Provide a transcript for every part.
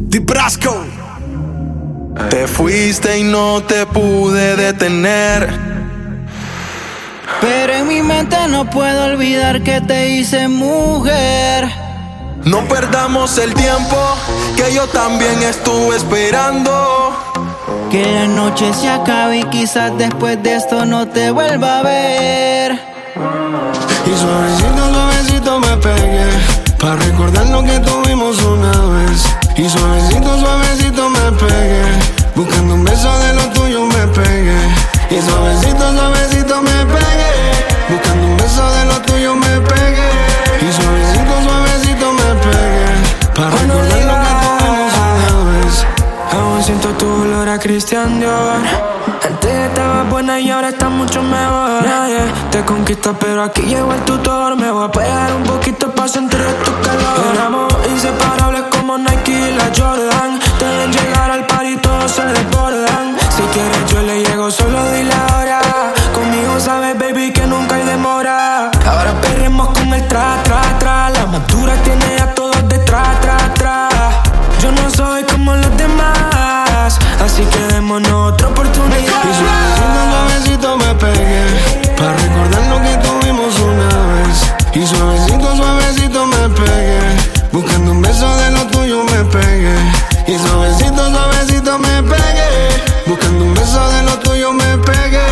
Brasco. Te fuiste y no te pude detener. Pero en mi mente no puedo olvidar que te hice mujer. No perdamos el tiempo, que yo también estuve esperando. Que la noche se acabe y quizás después de esto no te vuelva a ver. Y suavecito, suavecito me pegué. Para recordar lo que tuvimos una vez. Y suavecito, suavecito me pegué. Buscando un beso de lo tuyo me pegué. Y suavecito, suavecito me pegué. Buscando un beso de lo tuyo me pegué. Y suavecito, suavecito me pegué. Para recordar lo que tuvimos una vez. Aún siento tu olor a Cristian Dior. Antes buena y ahora está mucho mejor. Nadie te conquista, pero aquí llegó el tutor. Me voy a pegar un poquito para sentir tu calor. Éramos inseparables como Nike y la Jordan. Te ven llegar al par y todos se desbordan. Si quieres, suavecito, suavecito me pegué. Buscando un beso de lo tuyo me pegué. Y suavecito, suavecito me pegué. Buscando un beso de lo tuyo me pegué.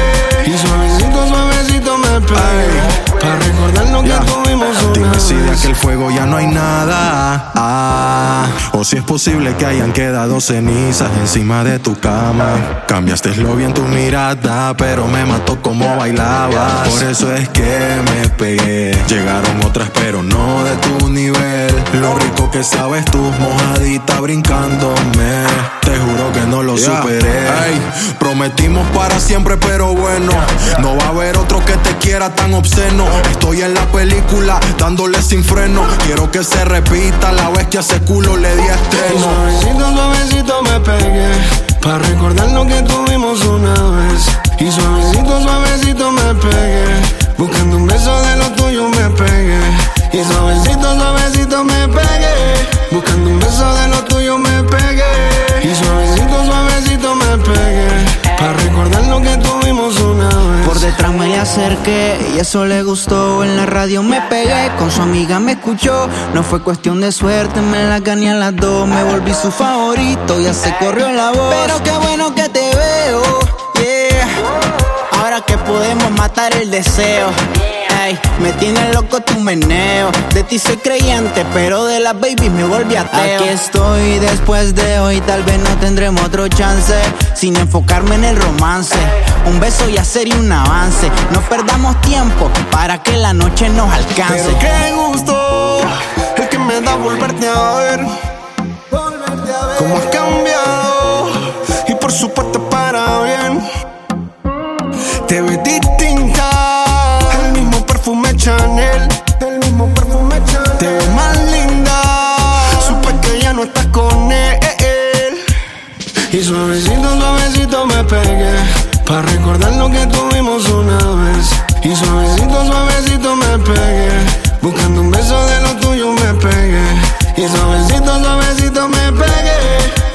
Y suavecito, suavecito me pegué. Para recordar lo que tuvimos una Dime si de vez. aquel fuego ya no hay nada. Si es posible que hayan quedado cenizas encima de tu cama. Cambiaste lo bien tu mirada, pero me mató como bailabas. Por eso es que me pegué. Llegaron otras, pero no de tu nivel. Lo rico que sabes tú, mojadita brincándome. Te juro que no lo superé. Prometimos para siempre, pero bueno. No va a haber otro que te quiera tan obsceno. Estoy en la película, dándole sin freno. Quiero que se repita la vez que hace culo le di estreno. suavecito, suavecito me pegué. Para recordar lo que tuvimos una vez. Y suavecito, suavecito me pegué. Me le acerqué y eso le gustó. En la radio me pegué, con su amiga me escuchó. No fue cuestión de suerte, me la gané a las dos. Me volví su favorito, ya se corrió la voz. Pero qué bueno que. Ahora que podemos matar el deseo. Ey, me tiene loco tu meneo. De ti soy creyente, pero de las babies me volví ateo. Aquí estoy después de hoy, tal vez no tendremos otro chance. Sin enfocarme en el romance. Un beso ya sería un avance. No perdamos tiempo para que la noche nos alcance. Pero qué gusto el que me da volverte a ver. Cómo has cambiado suavecito, suavecito me pegué Para recordar lo que tuvimos una vez. Y suavecito, suavecito me pegué Buscando un beso de lo tuyo me pegué. Y suavecito, suavecito me pegué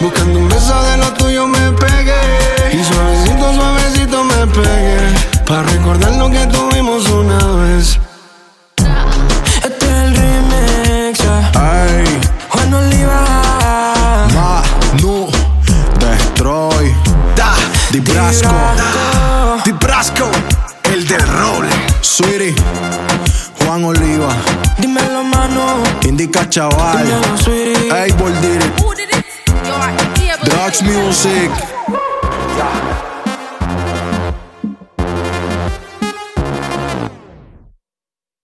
Buscando un beso de lo tuyo me pegué. Y suavecito, suavecito me pegué Para recordar lo que tuvimos una vez Brasco. Di Brasco, el del roble. Sweetie, Juan Oliva. Dímelo, mano. Indica chaval. Dímelo, sweetie. Hey, but Drugs Music.